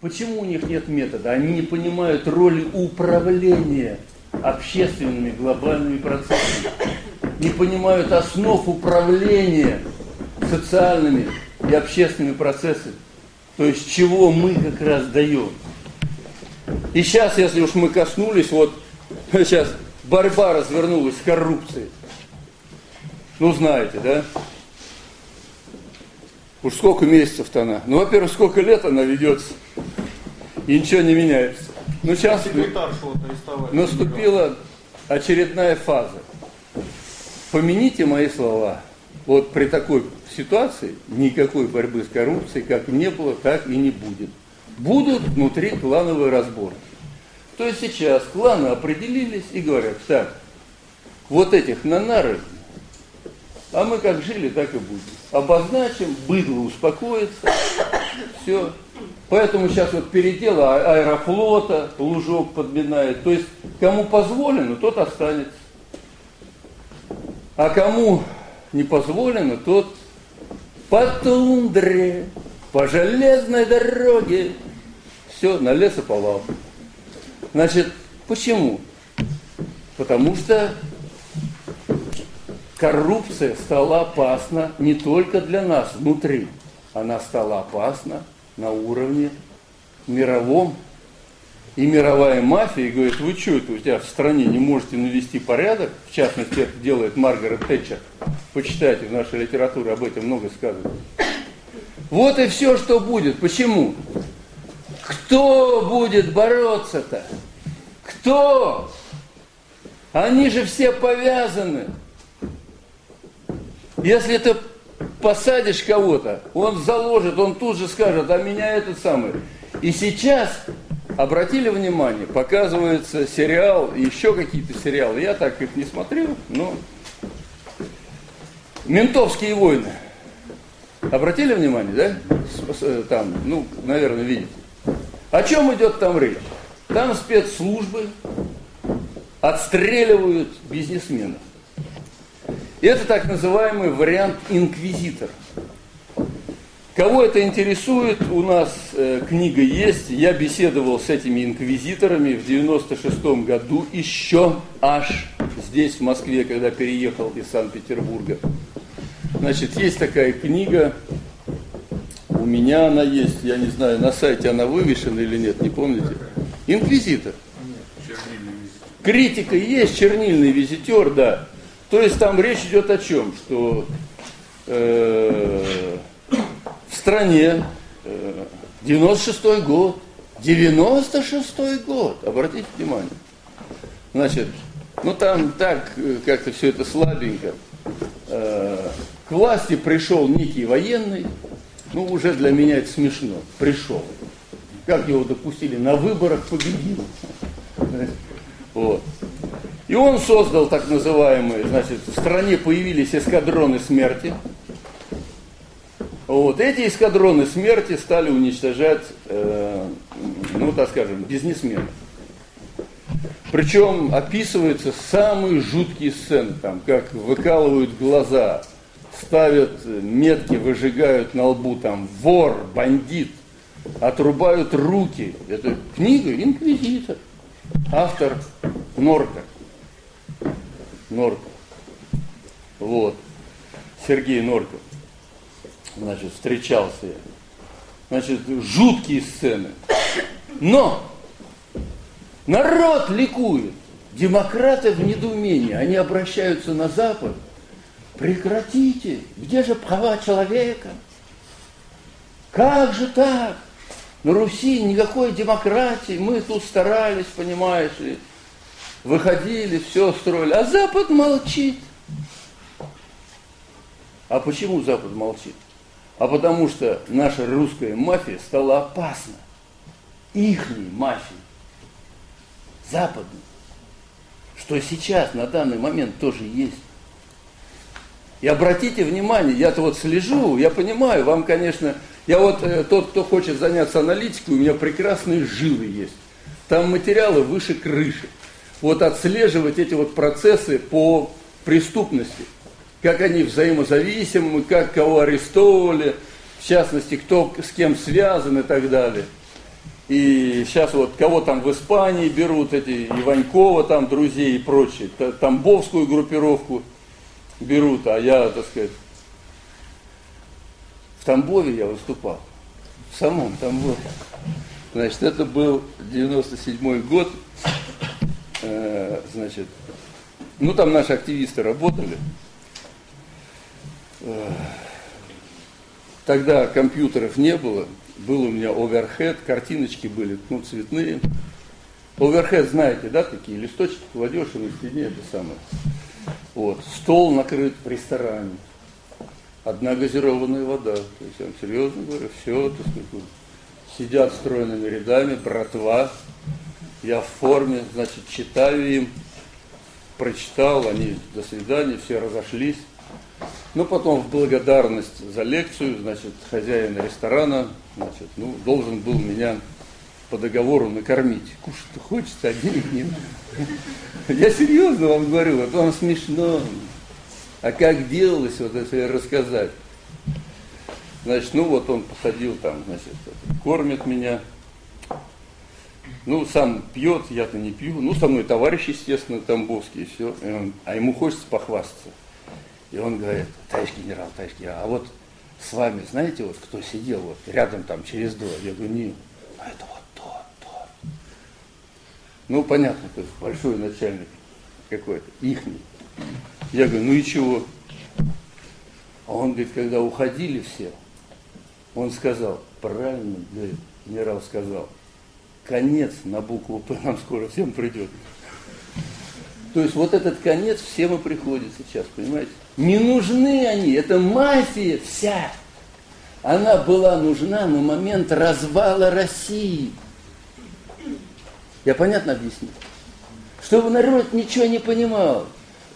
Почему у них нет метода? Они не понимают роли управления общественными глобальными процессами. Не понимают основ управления социальными и общественными процессами. То есть чего мы как раз даем. И сейчас, если уж мы коснулись, вот сейчас борьба развернулась с коррупцией. Ну, знаете, да? Уж сколько месяцев-то она? Ну, во-первых, сколько лет она ведется, и ничего не меняется. Ну, сейчас наступила очередная фаза. Помяните мои слова. Вот при такой ситуации никакой борьбы с коррупцией как не было, так и не будет. Будут внутри клановые разборки. То есть сейчас кланы определились и говорят, так, вот этих на нары а мы как жили, так и будем. Обозначим, быдло успокоится, все. Поэтому сейчас вот передел а, аэрофлота, лужок подминает. То есть, кому позволено, тот останется. А кому не позволено, тот по тундре, по железной дороге. Все, на лесоповал. Значит, почему? Потому что коррупция стала опасна не только для нас внутри, она стала опасна на уровне мировом. И мировая мафия говорит, вы что это у тебя в стране не можете навести порядок? В частности, это делает Маргарет Тэтчер. Почитайте, в нашей литературе об этом много сказано. Вот и все, что будет. Почему? Кто будет бороться-то? Кто? Они же все повязаны. Если ты посадишь кого-то, он заложит, он тут же скажет, а меня этот самый. И сейчас, обратили внимание, показывается сериал, еще какие-то сериалы, я так их не смотрю, но «Ментовские войны». Обратили внимание, да? Э, там, ну, наверное, видите. О чем идет там речь? Там спецслужбы отстреливают бизнесменов. Это так называемый вариант инквизитор. Кого это интересует, у нас э, книга есть. Я беседовал с этими инквизиторами в 96 году, еще аж здесь, в Москве, когда переехал из Санкт-Петербурга. Значит, есть такая книга, у меня она есть, я не знаю, на сайте она вывешена или нет, не помните? Инквизитор. Критика есть, чернильный визитер, да. То есть там речь идет о чем? Что э, в стране э, 96 год, 96 год, обратите внимание. Значит, ну там так э, как-то все это слабенько. Э, к власти пришел некий военный, ну уже для меня это смешно, пришел. Как его допустили? На выборах победил. Вот. И он создал так называемые, значит, в стране появились эскадроны смерти. Вот эти эскадроны смерти стали уничтожать, э, ну так скажем, бизнесменов. Причем описываются самые жуткие сцены, там, как выкалывают глаза, ставят метки, выжигают на лбу, там, вор, бандит, отрубают руки. Это книга «Инквизитор». Автор Норка. Норков. Вот. Сергей Норков. Значит, встречался я. Значит, жуткие сцены. Но народ ликует. Демократы в недоумении. Они обращаются на Запад. Прекратите. Где же права человека? Как же так? На Руси никакой демократии. Мы тут старались, понимаешь ли выходили, все строили, а Запад молчит. А почему Запад молчит? А потому что наша русская мафия стала опасна. Ихней мафией. Западной. Что сейчас, на данный момент, тоже есть. И обратите внимание, я-то вот слежу, я понимаю, вам, конечно, я вот э, тот, кто хочет заняться аналитикой, у меня прекрасные жилы есть. Там материалы выше крыши вот отслеживать эти вот процессы по преступности, как они взаимозависимы, как кого арестовывали, в частности, кто с кем связан и так далее. И сейчас вот кого там в Испании берут, эти Иванькова там, друзей и прочие, Тамбовскую группировку берут, а я, так сказать, в Тамбове я выступал, в самом Тамбове. Значит, это был 97 год, значит, ну там наши активисты работали. Э, тогда компьютеров не было, был у меня оверхед, картиночки были, ну, цветные. Оверхед, знаете, да, такие листочки кладешь и на стене это самое. Вот, стол накрыт в ресторане, одна газированная вода. То есть я вам серьезно говорю, все, так сказать, сидят стройными рядами, братва, я в форме, значит, читаю им, прочитал, они до свидания, все разошлись. Ну, потом в благодарность за лекцию, значит, хозяин ресторана, значит, ну, должен был меня по договору накормить. Кушать хочется, а денег нет. Я серьезно вам говорю, вот вам смешно. А как делалось, вот это рассказать. Значит, ну вот он посадил там, значит, кормит меня. Ну, сам пьет, я-то не пью. Ну, со мной товарищ, естественно, Тамбовский, все. А ему хочется похвастаться. И он говорит, товарищ генерал, товарищ генерал, а вот с вами, знаете, вот кто сидел вот рядом там через двор? Я говорю, не, а это вот то, то. Ну, понятно, то есть большой начальник какой-то, ихний. Я говорю, ну и чего? А он говорит, когда уходили все, он сказал, правильно, говорит, генерал сказал, конец на букву П нам скоро всем придет. То есть вот этот конец всем и приходит сейчас, понимаете? Не нужны они, это мафия вся. Она была нужна на момент развала России. Я понятно объяснил? Чтобы народ ничего не понимал.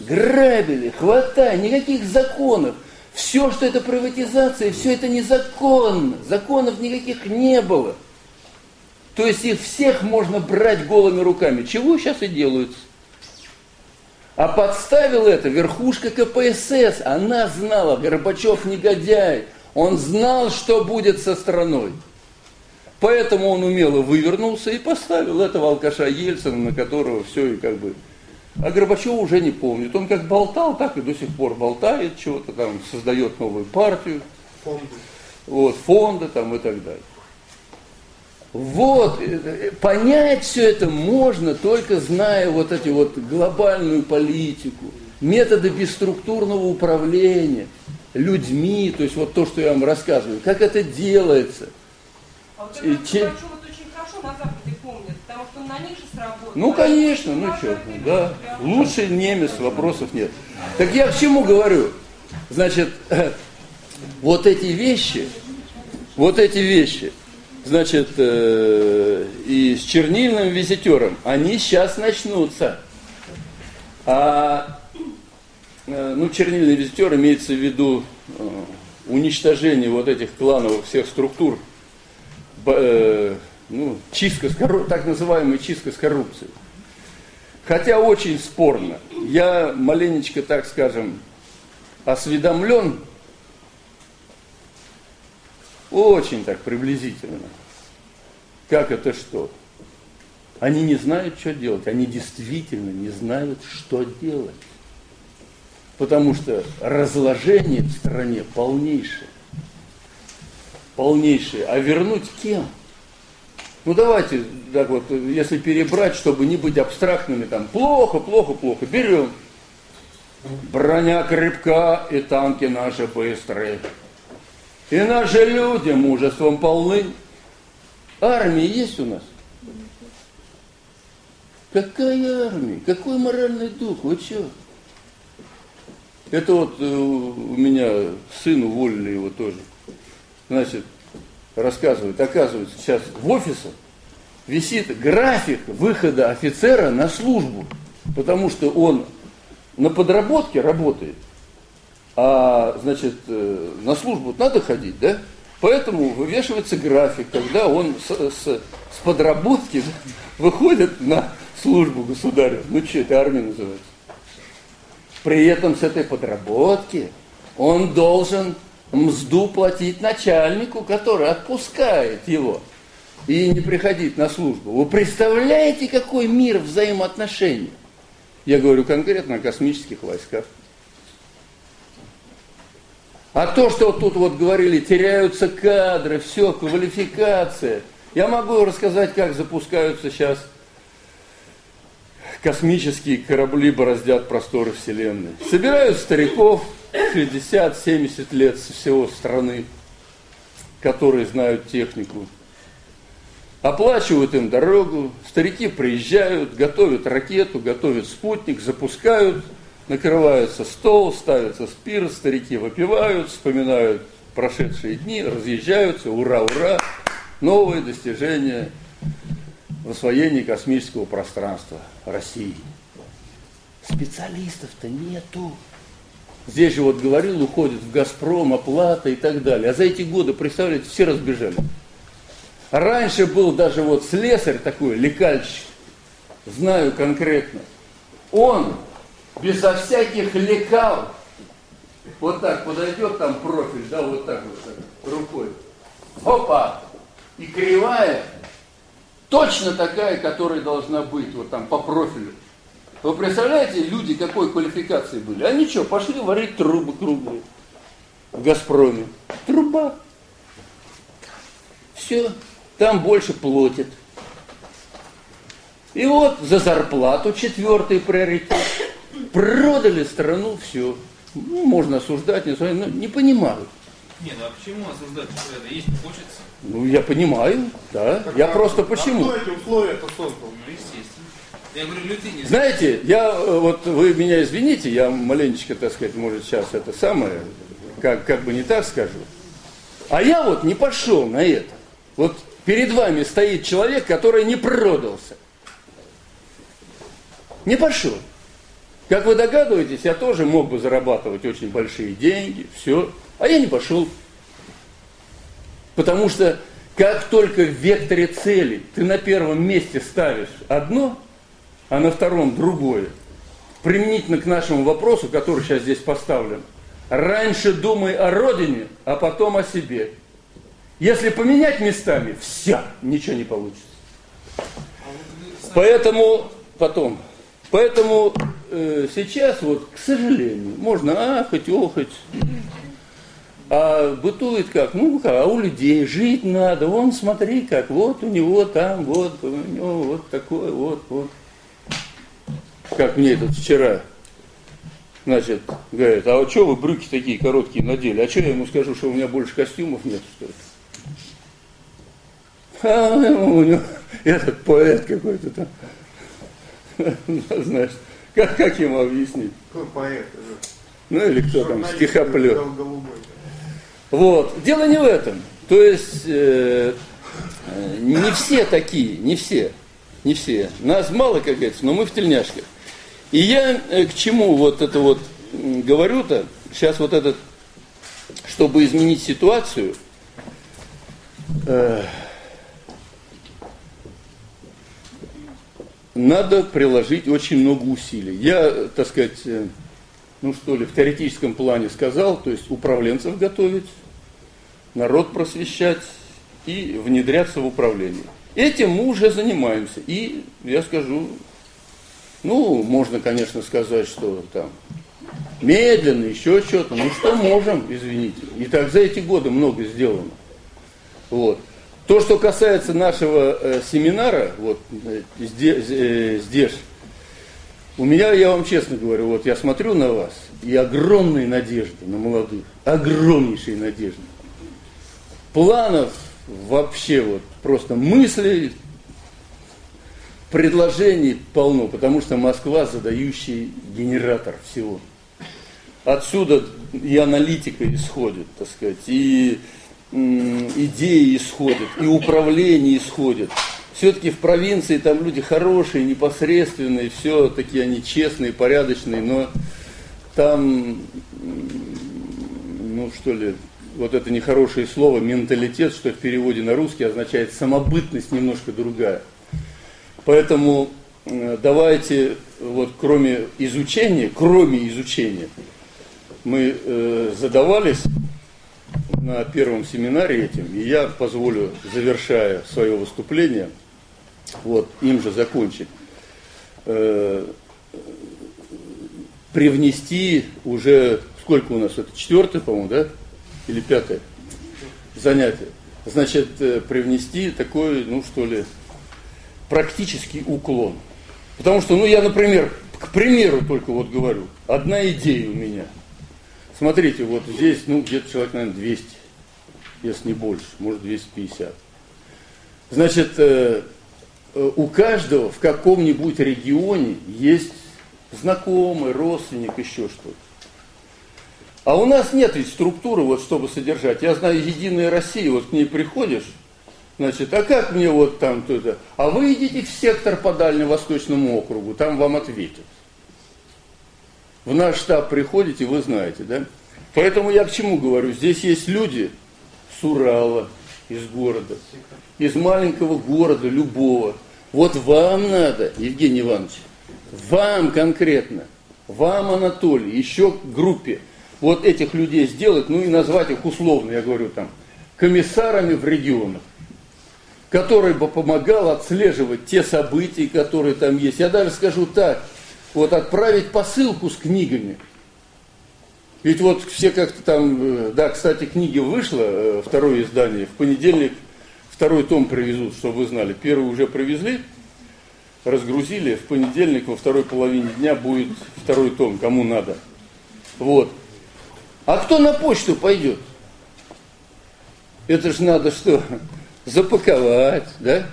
Грабили, хватали, никаких законов. Все, что это приватизация, все это незаконно. Законов никаких не было. То есть их всех можно брать голыми руками. Чего сейчас и делают? А подставил это верхушка КПСС. Она знала, Горбачев негодяй. Он знал, что будет со страной. Поэтому он умело вывернулся и поставил этого алкаша Ельцина, на которого все и как бы а Горбачев уже не помнит. Он как болтал, так и до сих пор болтает, чего-то там создает новую партию. Фонды. Вот, фонды там и так далее. Вот, э, э, понять все это можно, только зная вот эти вот глобальную политику, методы бесструктурного управления людьми, то есть вот то, что я вам рассказываю, как это делается. А вот это чем... вот очень хорошо на Западе помнят, потому что на них же сработало. Ну, конечно, ну что, да. Лучше немец, вопросов нет. Так я к чему говорю? Значит, вот эти вещи, вот эти вещи – значит, э, и с чернильным визитером, они сейчас начнутся. А, э, ну, чернильный визитер имеется в виду э, уничтожение вот этих клановых всех структур, э, ну, чистка с так называемая чистка с коррупцией. Хотя очень спорно. Я маленечко, так скажем, осведомлен очень так приблизительно. Как это что? Они не знают, что делать. Они действительно не знают, что делать. Потому что разложение в стране полнейшее. Полнейшее. А вернуть кем? Ну давайте, так вот, если перебрать, чтобы не быть абстрактными, там, плохо, плохо, плохо, берем. Броня крепка и танки наши быстрые. И наши люди мужеством полны. Армия есть у нас? Какая армия? Какой моральный дух? Вы что? Это вот э, у меня сын уволили его тоже. Значит, рассказывает, оказывается, сейчас в офисах висит график выхода офицера на службу, потому что он на подработке работает – а, значит, э, на службу надо ходить, да? Поэтому вывешивается график, когда он с, с, с подработки выходит на службу государю. Ну что, это армия называется. При этом с этой подработки он должен мзду платить начальнику, который отпускает его. и не приходить на службу. Вы представляете, какой мир взаимоотношений? Я говорю конкретно о космических войсках. А то, что тут вот говорили, теряются кадры, все, квалификация. Я могу рассказать, как запускаются сейчас космические корабли бороздят просторы Вселенной. Собирают стариков 60-70 лет со всего страны, которые знают технику. Оплачивают им дорогу, старики приезжают, готовят ракету, готовят спутник, запускают, накрывается стол, ставится спир, старики выпивают, вспоминают прошедшие дни, разъезжаются, ура, ура, новые достижения в освоении космического пространства России. Специалистов-то нету. Здесь же вот говорил, уходит в «Газпром», оплата и так далее. А за эти годы, представляете, все разбежали. Раньше был даже вот слесарь такой, лекальщик, знаю конкретно. Он безо всяких лекал, вот так подойдет там профиль, да, вот так вот так, рукой. Опа! И кривая, точно такая, которая должна быть, вот там по профилю. Вы представляете, люди какой квалификации были? Они что, пошли варить трубы круглые в Газпроме. Труба. Все там больше платят. И вот за зарплату четвертый приоритет. Продали страну, все. Ну, можно осуждать, не осуждать, но не понимаю. Не, ну а почему осуждать это? Есть хочется. Ну, я понимаю, да. Так, я а, просто почему? А кто эти условия-то создал? Ну, естественно. Я говорю, люди не Знаете, я, э, вот вы меня извините, я маленечко, так сказать, может, сейчас это самое, как, как бы не так скажу. А я вот не пошел на это. Вот перед вами стоит человек, который не продался. Не пошел. Как вы догадываетесь, я тоже мог бы зарабатывать очень большие деньги, все, а я не пошел. Потому что как только в векторе цели ты на первом месте ставишь одно, а на втором другое, применительно к нашему вопросу, который сейчас здесь поставлен, раньше думай о родине, а потом о себе. Если поменять местами, все, ничего не получится. Поэтому, потом, поэтому э, сейчас вот, к сожалению, можно ахать, охать, а бытует как? Ну, а у людей жить надо, вон смотри как, вот у него там, вот у него вот такое, вот, вот. Как мне этот вчера Значит, говорит, а вот что вы брюки такие короткие надели? А что я ему скажу, что у меня больше костюмов нет, что ли? А у него этот поэт какой-то там. Знаешь, как, как ему объяснить? Какой поэт? Ну или кто там, стихоплет. Вот. Дело не в этом. То есть э, не все такие, не все, не все. Нас мало, как говорится, но мы в тельняшках. И я э, к чему вот это вот говорю-то, сейчас вот этот, чтобы изменить ситуацию, э, надо приложить очень много усилий. Я, так сказать, э, ну что ли, в теоретическом плане сказал, то есть управленцев готовить, народ просвещать и внедряться в управление. Этим мы уже занимаемся. И я скажу, ну, можно, конечно, сказать, что там медленно, еще что-то. Ну, что можем, извините. И так за эти годы много сделано. Вот. То, что касается нашего э, семинара, вот э, здесь, э, здесь, у меня, я вам честно говорю, вот я смотрю на вас, и огромные надежды на молодых, огромнейшие надежды. Планов вообще вот просто мыслей, предложений полно, потому что Москва задающий генератор всего. Отсюда и аналитика исходит, так сказать, и идеи исходят, и управление исходит. Все-таки в провинции там люди хорошие, непосредственные, все такие они честные, порядочные, но там, ну что ли, вот это нехорошее слово, менталитет, что в переводе на русский означает самобытность немножко другая. Поэтому э, давайте, вот кроме изучения, кроме изучения, мы э, задавались на первом семинаре этим, и я позволю, завершая свое выступление, вот, им же закончить, э, привнести уже, сколько у нас, это четвертое, по-моему, да? Или пятое занятие. Значит, э, привнести такой, ну что ли, практический уклон. Потому что, ну я, например, к примеру только вот говорю, одна идея у меня. Смотрите, вот здесь, ну где-то человек, наверное, 200, если не больше, может 250. Значит, э, э, у каждого в каком-нибудь регионе есть знакомый, родственник, еще что-то. А у нас нет ведь структуры, вот, чтобы содержать. Я знаю, Единая Россия, вот к ней приходишь, значит, а как мне вот там туда? А вы идите в сектор по Дальневосточному округу, там вам ответят. В наш штаб приходите, вы знаете, да? Поэтому я к чему говорю? Здесь есть люди с Урала, из города, из маленького города, любого. Вот вам надо, Евгений Иванович, вам конкретно, вам, Анатолий, еще группе, вот этих людей сделать, ну и назвать их условно, я говорю там, комиссарами в регионах, который бы помогал отслеживать те события, которые там есть. Я даже скажу так, вот отправить посылку с книгами. Ведь вот все как-то там, э, да, кстати, книги вышло, э, второе издание, в понедельник второй том привезут, чтобы вы знали. Первый уже привезли, разгрузили, в понедельник во второй половине дня будет второй том, кому надо. Вот. А кто на почту пойдет? Это же надо что? Запаковать, да?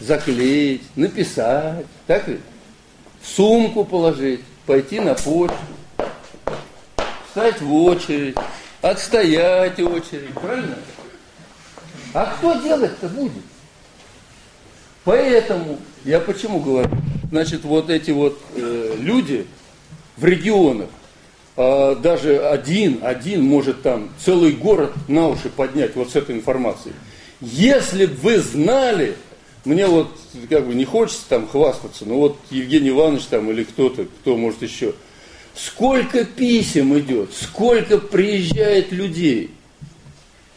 Заклеить, написать, так ведь? Сумку положить, пойти на почту, встать в очередь, отстоять очередь, правильно? А кто делать-то будет? Поэтому, я почему говорю, значит, вот эти вот э, люди в регионах, а, даже один, один может там целый город на уши поднять вот с этой информацией. Если бы вы знали, мне вот как бы не хочется там хвастаться, но вот Евгений Иванович там или кто-то, кто может еще, сколько писем идет, сколько приезжает людей.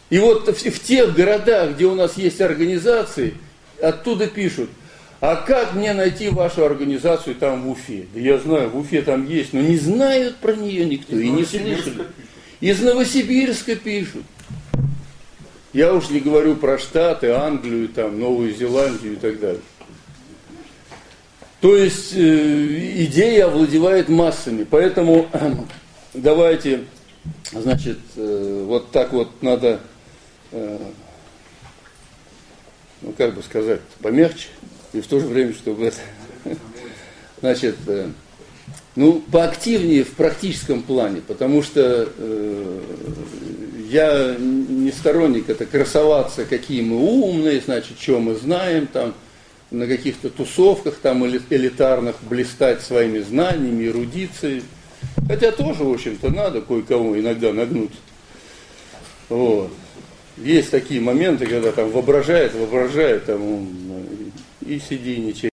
И вот в, в тех городах, где у нас есть организации, оттуда пишут – а как мне найти вашу организацию там в Уфе? Да я знаю, в Уфе там есть, но не знают про нее никто Из и не слышали. Из Новосибирска пишут. Я уж не говорю про Штаты, Англию, там, Новую Зеландию и так далее. То есть э, идея овладевает массами. Поэтому э, давайте, значит, э, вот так вот надо, э, ну как бы сказать, помягче и в то же время, чтобы это, значит, э, ну, поактивнее в практическом плане, потому что э, я не сторонник это красоваться, какие мы умные, значит, что мы знаем, там, на каких-то тусовках там элитарных блистать своими знаниями, эрудицией. Хотя тоже, в общем-то, надо кое-кого иногда нагнуть. Вот. Есть такие моменты, когда там воображает, воображает, там, и сиди, ничего.